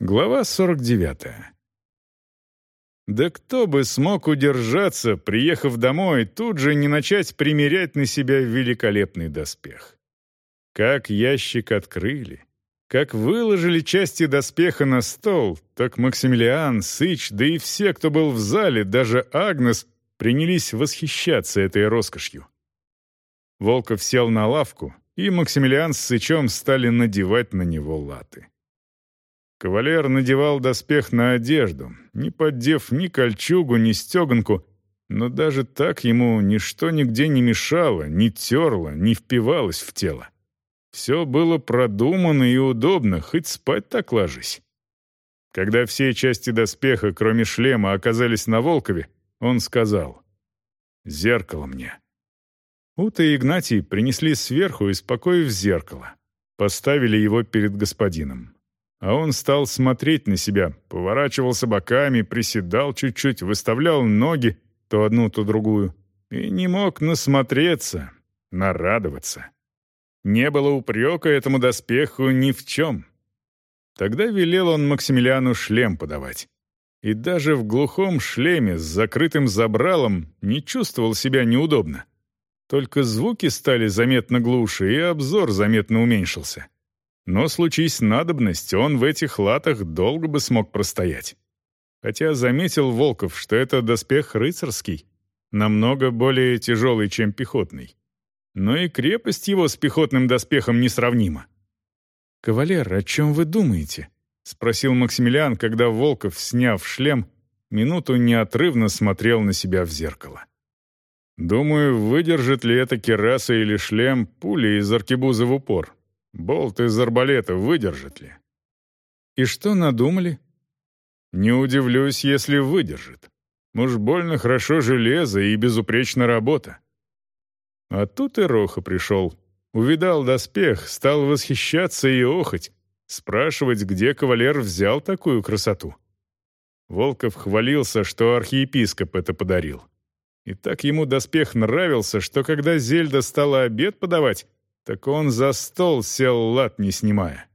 Глава 49. Да кто бы смог удержаться, приехав домой, тут же не начать примерять на себя великолепный доспех. Как ящик открыли, как выложили части доспеха на стол, так Максимилиан, Сыч, да и все, кто был в зале, даже Агнес, принялись восхищаться этой роскошью. Волков сел на лавку, и Максимилиан с Сычом стали надевать на него латы. Кавалер надевал доспех на одежду, не поддев ни кольчугу, ни стеганку, но даже так ему ничто нигде не мешало, не терло, не впивалось в тело. Все было продумано и удобно, хоть спать так ложись. Когда все части доспеха, кроме шлема, оказались на Волкове, он сказал «Зеркало мне». Ута и Игнатий принесли сверху, испокоив зеркало. Поставили его перед господином. А он стал смотреть на себя, поворачивался боками, приседал чуть-чуть, выставлял ноги, то одну, то другую, и не мог насмотреться, нарадоваться. Не было упрека этому доспеху ни в чем. Тогда велел он Максимилиану шлем подавать. И даже в глухом шлеме с закрытым забралом не чувствовал себя неудобно. Только звуки стали заметно глуше, и обзор заметно уменьшился. Но случись надобность, он в этих латах долго бы смог простоять. Хотя заметил Волков, что это доспех рыцарский, намного более тяжелый, чем пехотный. Но и крепость его с пехотным доспехом несравнима. «Кавалер, о чем вы думаете?» — спросил Максимилиан, когда Волков, сняв шлем, минуту неотрывно смотрел на себя в зеркало. «Думаю, выдержит ли эта кераса или шлем пули из аркебуза в упор», Болт из арбалета выдержит ли? И что надумали? Не удивлюсь, если выдержит. Уж больно хорошо железо и безупречна работа. А тут и Роха пришел. Увидал доспех, стал восхищаться и охоть, спрашивать, где кавалер взял такую красоту. Волков хвалился, что архиепископ это подарил. И так ему доспех нравился, что когда Зельда стала обед подавать, так он за стол сел лат не снимая.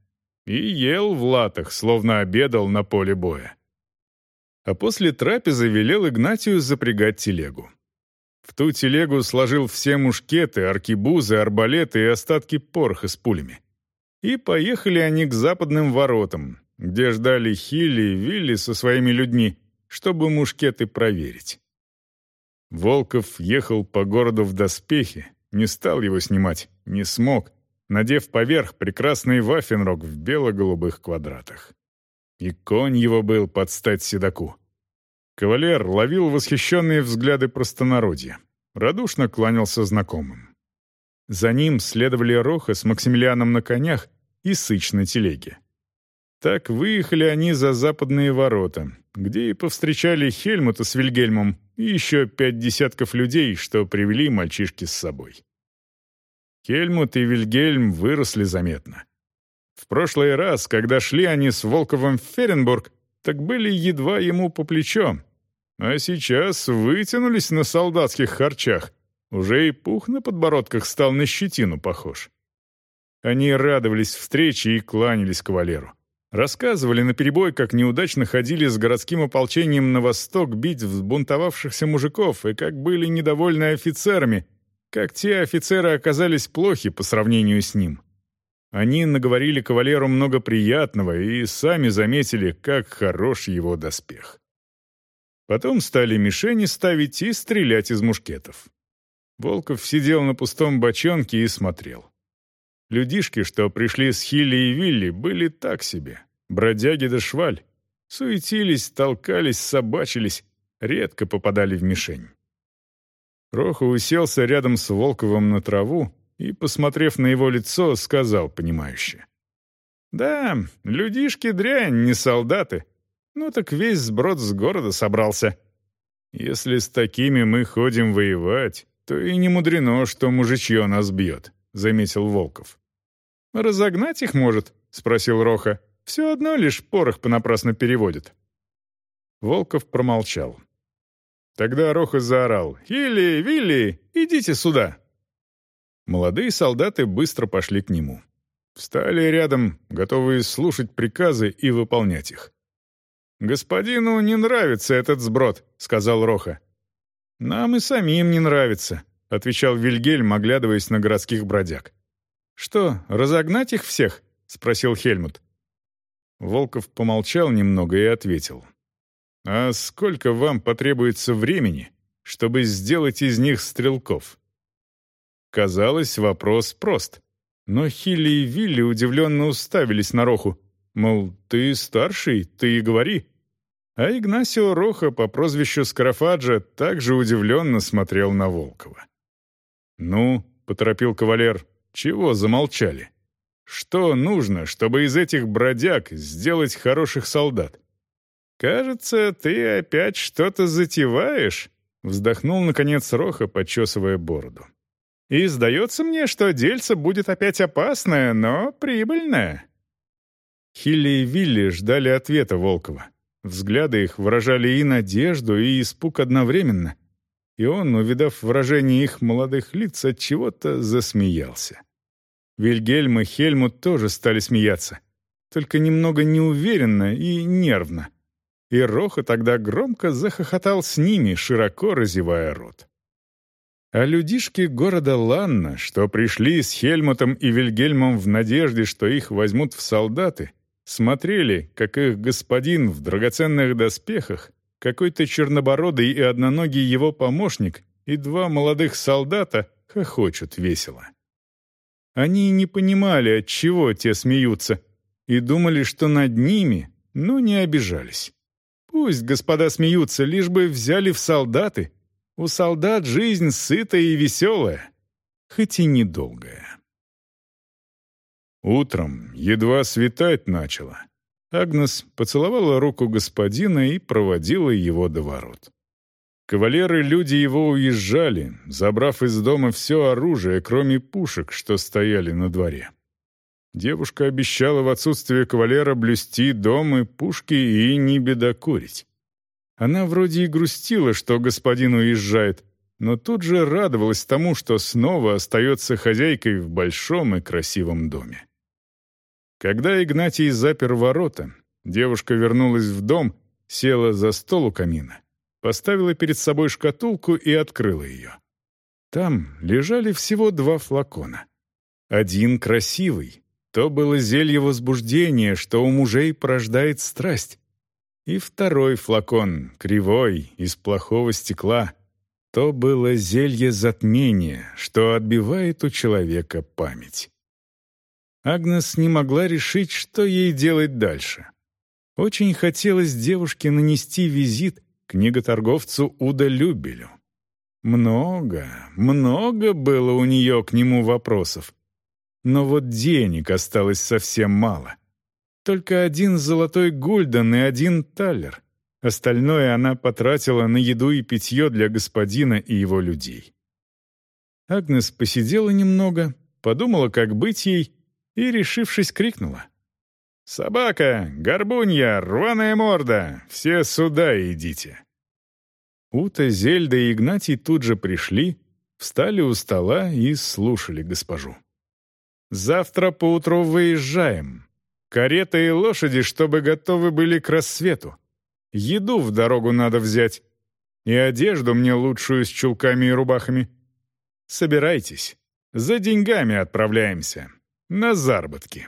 И ел в латах, словно обедал на поле боя. А после трапезы велел Игнатию запрягать телегу. В ту телегу сложил все мушкеты, аркибузы, арбалеты и остатки пороха с пулями. И поехали они к западным воротам, где ждали Хилли и Вилли со своими людьми, чтобы мушкеты проверить. Волков ехал по городу в доспехе, не стал его снимать, не смог, надев поверх прекрасный вафенрог в бело-голубых квадратах. И конь его был под стать седаку. Кавалер ловил восхищенные взгляды простонародья, радушно кланялся знакомым. За ним следовали Роха с Максимилианом на конях и Сыч на телеге. Так выехали они за западные ворота, где и повстречали Хельмута с Вильгельмом и еще пять десятков людей, что привели мальчишки с собой. Хельмут и Вильгельм выросли заметно. В прошлый раз, когда шли они с Волковым в Ференбург, так были едва ему по плечо. А сейчас вытянулись на солдатских харчах. Уже и пух на подбородках стал на щетину похож. Они радовались встрече и кланялись кавалеру. Рассказывали наперебой, как неудачно ходили с городским ополчением на восток бить взбунтовавшихся мужиков и как были недовольны офицерами, как те офицеры оказались плохи по сравнению с ним. Они наговорили кавалеру много приятного и сами заметили, как хорош его доспех. Потом стали мишени ставить и стрелять из мушкетов. Волков сидел на пустом бочонке и смотрел. Людишки, что пришли с Хилли и Вилли, были так себе. Бродяги да шваль. Суетились, толкались, собачились, редко попадали в мишень. Роха уселся рядом с Волковым на траву и, посмотрев на его лицо, сказал понимающе. «Да, людишки дрянь, не солдаты. Ну так весь сброд с города собрался. Если с такими мы ходим воевать, то и не мудрено, что мужичье нас бьет», — заметил Волков. «Разогнать их может?» — спросил Роха. «Все одно лишь порох понапрасно переводит». Волков промолчал. Тогда Роха заорал «Хилли, Вилли, идите сюда!» Молодые солдаты быстро пошли к нему. Встали рядом, готовые слушать приказы и выполнять их. «Господину не нравится этот сброд», — сказал Роха. «Нам и самим не нравится», — отвечал Вильгельм, оглядываясь на городских бродяг. «Что, разогнать их всех?» — спросил Хельмут. Волков помолчал немного и ответил. «А сколько вам потребуется времени, чтобы сделать из них стрелков?» Казалось, вопрос прост. Но Хилли и Вилли удивленно уставились на Роху. Мол, ты старший, ты и говори. А Игнасио Роха по прозвищу Скарафаджа также удивленно смотрел на Волкова. «Ну», — поторопил кавалер, — «чего замолчали? Что нужно, чтобы из этих бродяг сделать хороших солдат?» «Кажется, ты опять что-то затеваешь», — вздохнул, наконец, Роха, почесывая бороду. «И сдается мне, что дельце будет опять опасное, но прибыльное». Хилли и Вилли ждали ответа Волкова. Взгляды их выражали и надежду, и испуг одновременно. И он, увидав выражение их молодых лиц, от чего-то засмеялся. Вильгельм и Хельмут тоже стали смеяться, только немного неуверенно и нервно. И Роха тогда громко захохотал с ними, широко разевая рот. А людишки города Ланна, что пришли с Хельмутом и Вильгельмом в надежде, что их возьмут в солдаты, Смотрели, как их господин в драгоценных доспехах, какой-то чернобородый и одноногий его помощник и два молодых солдата хохочут весело. Они не понимали, от чего те смеются, и думали, что над ними, но не обижались. Пусть господа смеются, лишь бы взяли в солдаты. У солдат жизнь сытая и веселая, хоть и недолгая. Утром едва светать начало. Агнес поцеловала руку господина и проводила его до ворот. Кавалеры люди его уезжали, забрав из дома все оружие, кроме пушек, что стояли на дворе. Девушка обещала в отсутствие кавалера блюсти дом и пушки и не бедокурить. Она вроде и грустила, что господин уезжает, но тут же радовалась тому, что снова остается хозяйкой в большом и красивом доме. Когда Игнатий запер ворота, девушка вернулась в дом, села за стол у камина, поставила перед собой шкатулку и открыла ее. Там лежали всего два флакона. Один красивый, то было зелье возбуждения, что у мужей порождает страсть. И второй флакон, кривой, из плохого стекла, то было зелье затмения, что отбивает у человека память. Агнес не могла решить, что ей делать дальше. Очень хотелось девушке нанести визит книготорговцу Уда Любелю. Много, много было у нее к нему вопросов. Но вот денег осталось совсем мало. Только один золотой гульден и один талер. Остальное она потратила на еду и питье для господина и его людей. Агнес посидела немного, подумала, как быть ей, и, решившись, крикнула. «Собака! Горбунья! Рваная морда! Все сюда идите!» Ута, Зельда и Игнатий тут же пришли, встали у стола и слушали госпожу. «Завтра поутру выезжаем. Карета и лошади, чтобы готовы были к рассвету. Еду в дорогу надо взять. И одежду мне лучшую с чулками и рубахами. Собирайтесь. За деньгами отправляемся на заработки.